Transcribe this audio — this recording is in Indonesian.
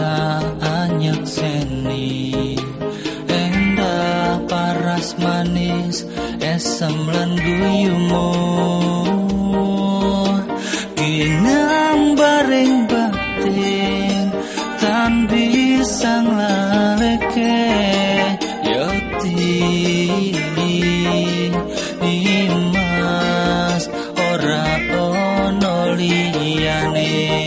saanyek seni. Endah paras manis Esem lan guyumu Ginang bareng batin Tan bisang laleke Yoti Imas Ora ono liyane.